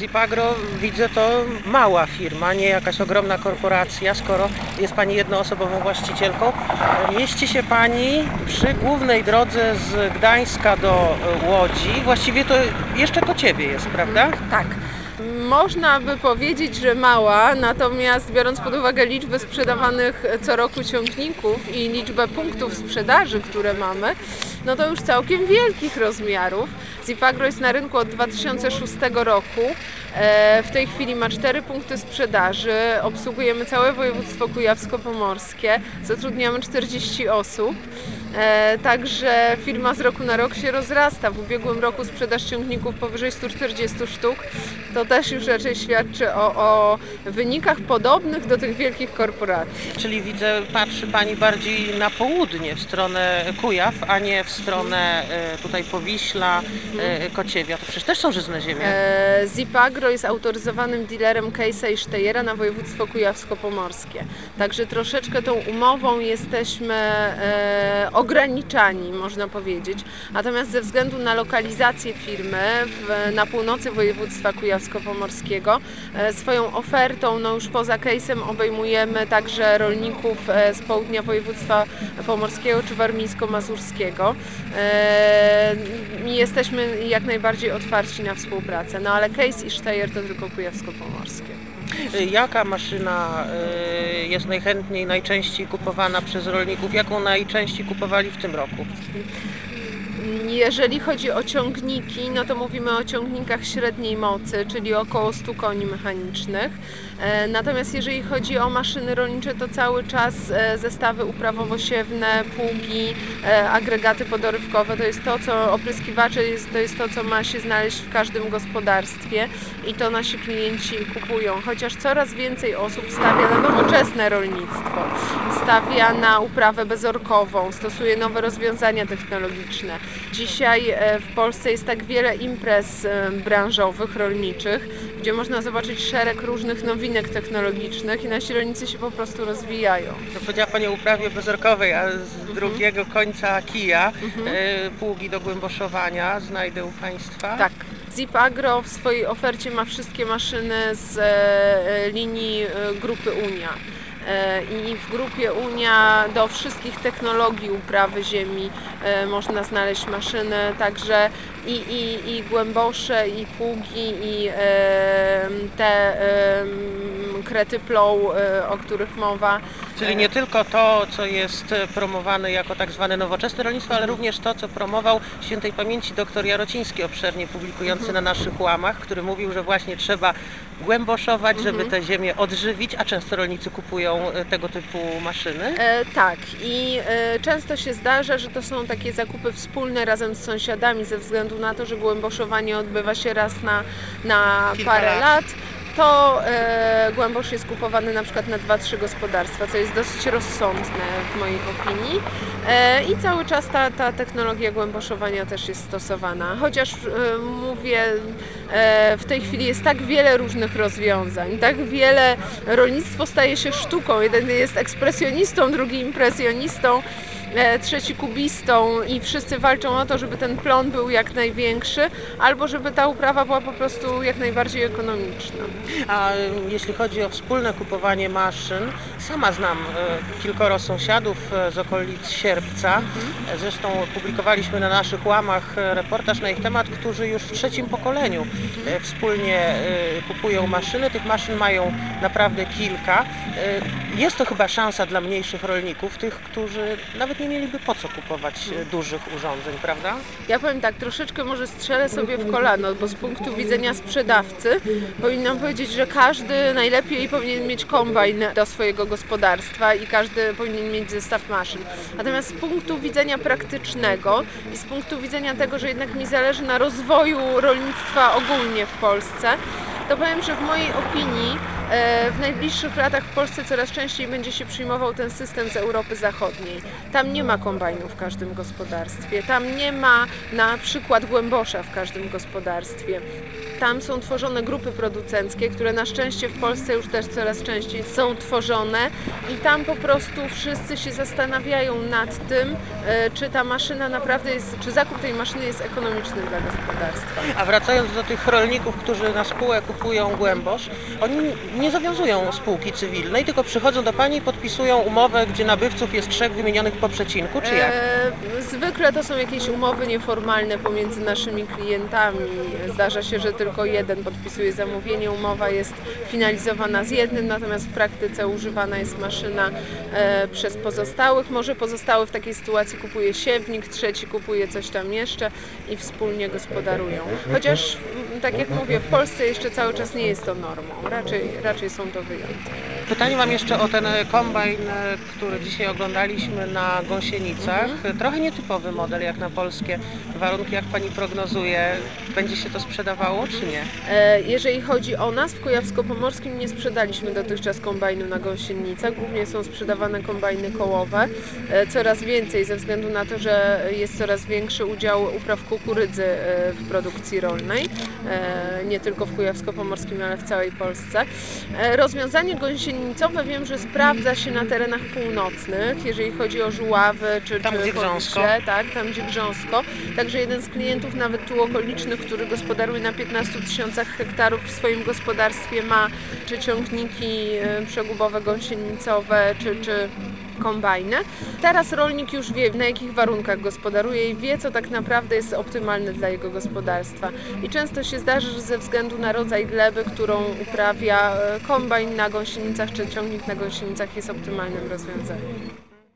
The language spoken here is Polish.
Zipagro widzę to mała firma, nie jakaś ogromna korporacja, skoro jest Pani jednoosobową właścicielką. Mieści się Pani przy głównej drodze z Gdańska do e, Łodzi. Właściwie to jeszcze po Ciebie jest, prawda? Tak. Można by powiedzieć, że mała, natomiast biorąc pod uwagę liczbę sprzedawanych co roku ciągników i liczbę punktów sprzedaży, które mamy, no to już całkiem wielkich rozmiarów. Zipagro jest na rynku od 2006 roku. E, W tej chwili ma cztery punkty sprzedaży. Obsługujemy całe województwo kujawsko-pomorskie. Zatrudniamy 40 osób. E, Także firma z roku na rok się rozrasta. W ubiegłym roku sprzedaż ciągników powyżej 140 sztuk. To też już raczej świadczy o, o wynikach podobnych do tych wielkich korporacji. Czyli widzę, patrzy Pani bardziej na południe, w stronę Kujaw, a nie w stronę e, tutaj Powiśla, e, Kociewia. To przecież też są żyzne ziemie. E, Zipagro jest autoryzowanym dealerem Case'a i Steyera na województwo kujawsko-pomorskie. Także troszeczkę tą umową jesteśmy e, ograniczani, można powiedzieć. Natomiast ze względu na lokalizację firmy w, na północy województwa kujawsko-pomorskiego e, swoją ofertą, no już poza case'em obejmujemy także rolników e, z południa województwa pomorskiego czy warmińsko-mazurskiego. E, jesteśmy jak najbardziej otwarci na współpracę, no ale case i Steyr to tylko kujawsko-pomorskie. Jaka maszyna jest najchętniej, najczęściej kupowana przez rolników? Jaką najczęściej kupowali w tym roku? Jeżeli chodzi o ciągniki, no to mówimy o ciągnikach średniej mocy, czyli około 100 koni mechanicznych. E, Natomiast jeżeli chodzi o maszyny rolnicze, to cały czas e, zestawy uprawowo-siewne, pługi, e, agregaty podorywkowe, to jest to, co opryskiwacze, to jest to, co ma się znaleźć w każdym gospodarstwie i to nasi klienci kupują. Chociaż coraz więcej osób stawia na nowoczesne rolnictwo, stawia na uprawę bezorkową, stosuje nowe rozwiązania technologiczne. Dzisiaj e, w Polsce jest tak wiele imprez e, branżowych, rolniczych, gdzie można zobaczyć szereg różnych nowinek technologicznych i nasi rolnicy się po prostu rozwijają. To powiedziała Pani o uprawie bezorkowej, a z drugiego końca kija e, pługi do głęboszowania znajdę u Państwa. Tak. Zip Agro w swojej ofercie ma wszystkie maszyny z linii grupy Unia. E, I w grupie Unia do wszystkich technologii uprawy ziemi e, można znaleźć maszyny, także i, i, i głębosze, i pługi, i te krety plow, e, o których mowa. Czyli nie tylko to, co jest e, promowane jako tak zwane nowoczesne rolnictwo, ale również to, co promował świętej pamięci dr Jarociński, obszernie publikujący na naszych łamach, który mówił, że właśnie trzeba głęboszować, żeby tę ziemię odżywić, a często rolnicy kupują e, tego typu maszyny. E, tak, i e, często się zdarza, że to są takie zakupy wspólne razem z sąsiadami, ze względu na to, że głęboszowanie odbywa się raz na, na Kilka parę lat. lat. To e, głębosz jest kupowany na przykład na 2-3 gospodarstwa, co jest dosyć rozsądne w mojej opinii. E, I cały czas ta, ta technologia głęboszowania też jest stosowana. Chociaż e, mówię, e, w tej chwili jest tak wiele różnych rozwiązań, tak wiele, rolnictwo staje się sztuką. Jeden jest ekspresjonistą, drugi impresjonistą trzeci kubistą i wszyscy walczą o to, żeby ten plon był jak największy, albo żeby ta uprawa była po prostu jak najbardziej ekonomiczna. A e, jeśli chodzi o wspólne kupowanie maszyn, sama znam e, kilkoro sąsiadów e, z okolic Sierpca. E, Zresztą publikowaliśmy na naszych łamach e, reportaż na ich temat, którzy już w trzecim pokoleniu e, wspólnie e, kupują maszyny. Tych maszyn mają naprawdę kilka. E, Jest to chyba szansa dla mniejszych rolników, tych, którzy nawet nie mieliby po co kupować e, dużych urządzeń, prawda? Ja powiem tak, troszeczkę może strzelę sobie w kolano, bo z punktu widzenia sprzedawcy powinnam powiedzieć, że każdy najlepiej powinien mieć kombajn do swojego gospodarstwa i każdy powinien mieć zestaw maszyn. Natomiast z punktu widzenia praktycznego i z punktu widzenia tego, że jednak mi zależy na rozwoju rolnictwa ogólnie w Polsce, to powiem, że w mojej opinii e, w najbliższych latach w Polsce coraz częściej będzie się przyjmował ten system z Europy Zachodniej. Tam nie ma kombajnu w każdym gospodarstwie, tam nie ma na przykład głębosza w każdym gospodarstwie. Tam są tworzone grupy producenckie, które na szczęście w Polsce już też coraz częściej są tworzone i tam po prostu wszyscy się zastanawiają nad tym, e, czy ta maszyna naprawdę jest, czy zakup tej maszyny jest ekonomiczny dla gospodarstwa. A wracając do tych rolników, którzy na spółę kupują głębosz, oni nie zawiązują spółki cywilnej, tylko przychodzą do Pani i podpisują umowę, gdzie nabywców jest trzech wymienionych po przecinku, czy jak? E, zwykle to są jakieś umowy nieformalne pomiędzy naszymi klientami. Zdarza się, że tylko jeden podpisuje zamówienie, umowa jest finalizowana z jednym, natomiast w praktyce używana jest maszyna e, przez pozostałych. Może pozostały w takiej sytuacji kupuje siewnik, trzeci kupuje coś tam jeszcze i wspólnie gospodarują. Chociaż, tak jak mówię, w Polsce jeszcze cały czas nie jest to normą, raczej, raczej są to wyjątki. Pytanie mam jeszcze o ten e, kombajn, e, który dzisiaj oglądaliśmy na Gąsienicach. Trochę nietypowy model jak na polskie warunki. Jak Pani prognozuje, będzie się to sprzedawało, czy nie? E, Jeżeli chodzi o nas, w Kujawsko-Pomorskim nie sprzedaliśmy dotychczas kombajnu na gąsienicach. Głównie są sprzedawane kombajny kołowe. Coraz więcej ze względu na to, że jest coraz większy udział upraw kukurydzy w produkcji rolnej. Nie tylko w Kujawsko-Pomorskim, ale w całej Polsce. Rozwiązanie gąsienicowe wiem, że sprawdza się na terenach północnych, jeżeli chodzi o żuławy czy, Tam, czy gdzie grząsko. Tak, tam gdzie grząsko. Także jeden z klientów nawet tu okolicznych, który gospodaruje na 15 tysiącach hektarów w swoim gospodarstwie ma czy ciągniki e, przegubowe, gąsienicowe, czy, czy kombajny. Teraz rolnik już wie, na jakich warunkach gospodaruje i wie, co tak naprawdę jest optymalne dla jego gospodarstwa. I często się zdarza, że ze względu na rodzaj gleby, którą uprawia e, kombajn na gąsienicach, czy ciągnik na gąsienicach jest optymalnym rozwiązaniem.